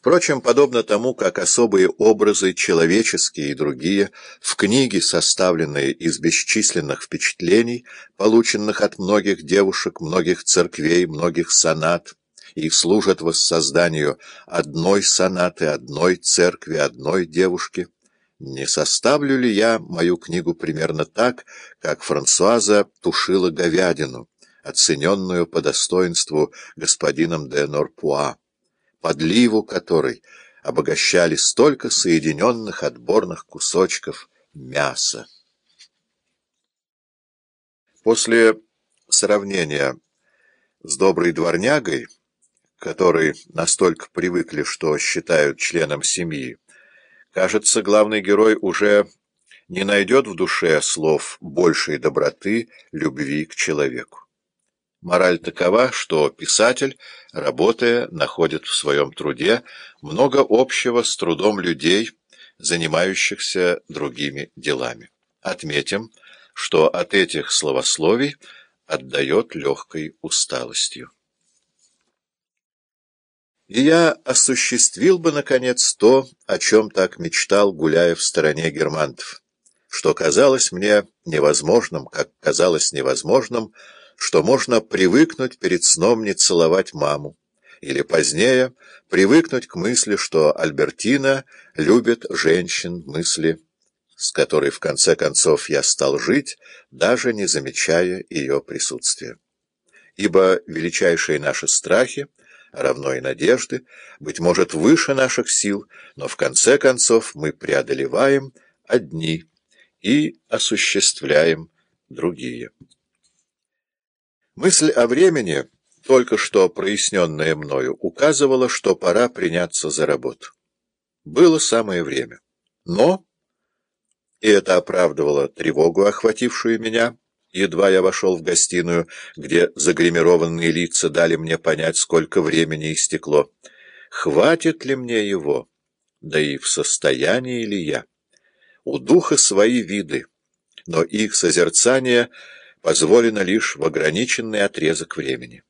Впрочем, подобно тому, как особые образы, человеческие и другие, в книге, составленные из бесчисленных впечатлений, полученных от многих девушек, многих церквей, многих сонат, и служат воссозданию одной сонаты, одной церкви, одной девушки, не составлю ли я мою книгу примерно так, как Франсуаза тушила говядину, оцененную по достоинству господином де Норпуа? Подливу которой обогащали столько соединенных отборных кусочков мяса. После сравнения с доброй дворнягой, которой настолько привыкли, что считают членом семьи, кажется, главный герой уже не найдет в душе слов большей доброты, любви к человеку. Мораль такова, что писатель, работая, находит в своем труде много общего с трудом людей, занимающихся другими делами. Отметим, что от этих словословий отдает легкой усталостью. И я осуществил бы, наконец, то, о чем так мечтал, гуляя в стороне германтов, что казалось мне невозможным, как казалось невозможным, что можно привыкнуть перед сном не целовать маму, или позднее привыкнуть к мысли, что Альбертина любит женщин, мысли, с которой в конце концов я стал жить, даже не замечая ее присутствия. Ибо величайшие наши страхи, равно и надежды, быть может, выше наших сил, но в конце концов мы преодолеваем одни и осуществляем другие. Мысль о времени, только что проясненная мною, указывала, что пора приняться за работу. Было самое время. Но, и это оправдывало тревогу, охватившую меня, едва я вошел в гостиную, где загримированные лица дали мне понять, сколько времени истекло. Хватит ли мне его? Да и в состоянии ли я? У духа свои виды, но их созерцание — позволено лишь в ограниченный отрезок времени.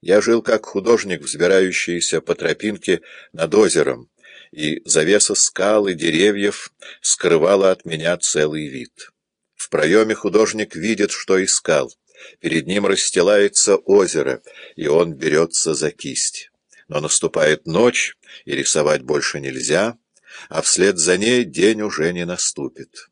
Я жил как художник, взбирающийся по тропинке над озером, и завеса скал и деревьев скрывала от меня целый вид. В проеме художник видит, что искал. Перед ним расстилается озеро, и он берется за кисть. Но наступает ночь, и рисовать больше нельзя, а вслед за ней день уже не наступит.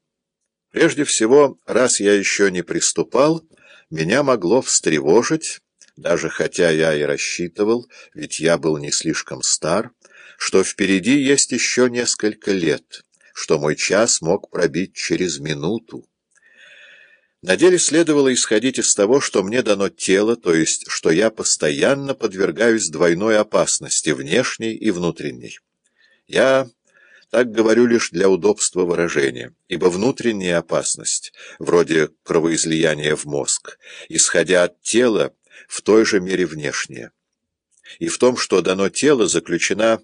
Прежде всего, раз я еще не приступал, меня могло встревожить, даже хотя я и рассчитывал, ведь я был не слишком стар, что впереди есть еще несколько лет, что мой час мог пробить через минуту. На деле следовало исходить из того, что мне дано тело, то есть, что я постоянно подвергаюсь двойной опасности, внешней и внутренней. Я так говорю лишь для удобства выражения, ибо внутренняя опасность, вроде кровоизлияния в мозг, исходя от тела, в той же мере внешняя. И в том, что дано тело, заключена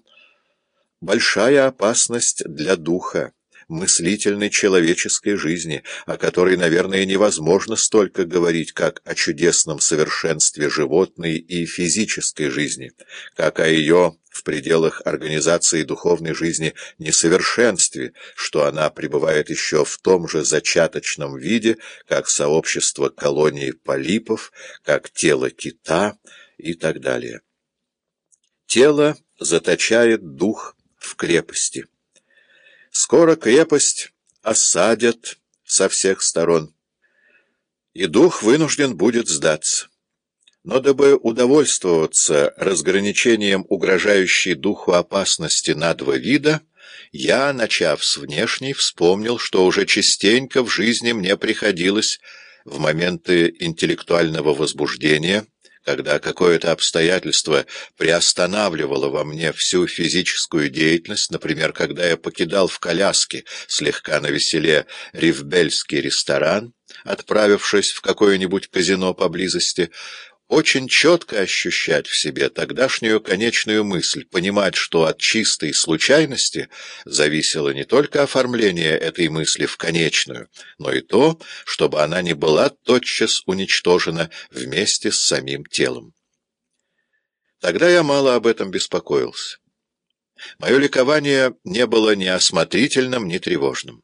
большая опасность для духа, мыслительной человеческой жизни, о которой, наверное, невозможно столько говорить, как о чудесном совершенстве животной и физической жизни, как о ее в пределах организации духовной жизни несовершенстве, что она пребывает еще в том же зачаточном виде, как сообщество колонии полипов, как тело кита и так далее. Тело заточает дух в крепости. Скоро крепость осадят со всех сторон, и дух вынужден будет сдаться. Но дабы удовольствоваться разграничением угрожающей духу опасности на два вида, я, начав с внешней, вспомнил, что уже частенько в жизни мне приходилось в моменты интеллектуального возбуждения когда какое-то обстоятельство приостанавливало во мне всю физическую деятельность, например, когда я покидал в коляске слегка навеселе Ривбельский ресторан, отправившись в какое-нибудь казино поблизости, очень четко ощущать в себе тогдашнюю конечную мысль, понимать, что от чистой случайности зависело не только оформление этой мысли в конечную, но и то, чтобы она не была тотчас уничтожена вместе с самим телом. Тогда я мало об этом беспокоился. Мое ликование не было ни осмотрительным, ни тревожным.